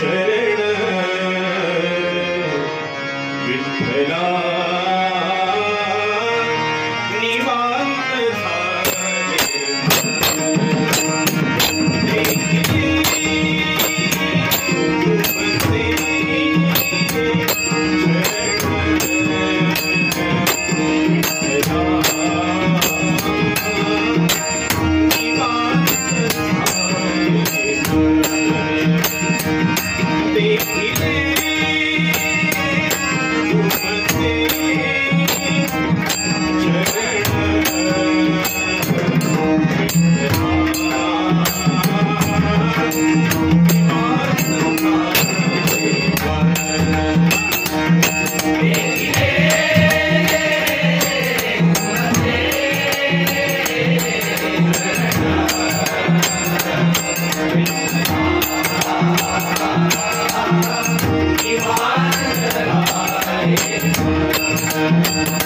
Hashem.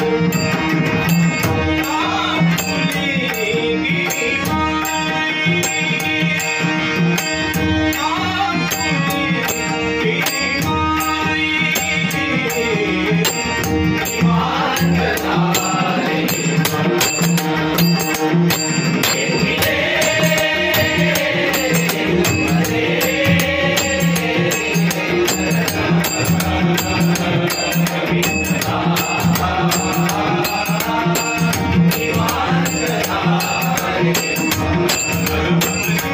Música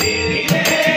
Dile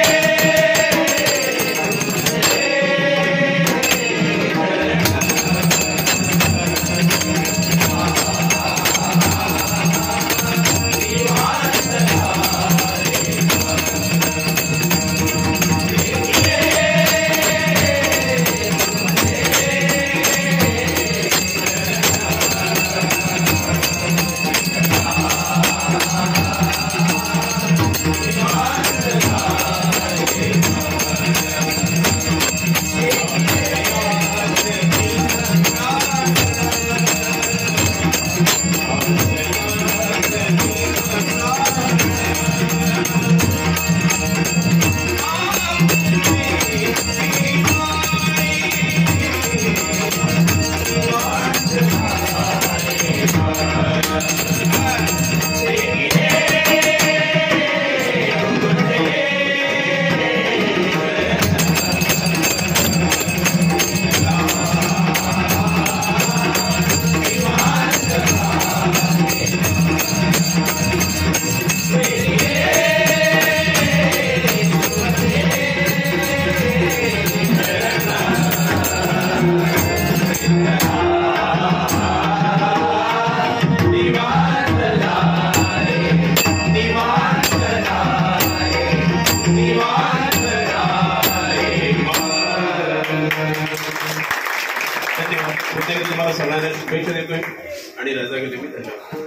सगळ्यांना शुभेच्छा देतोय आणि रजा घेतो मी. धन्यवाद.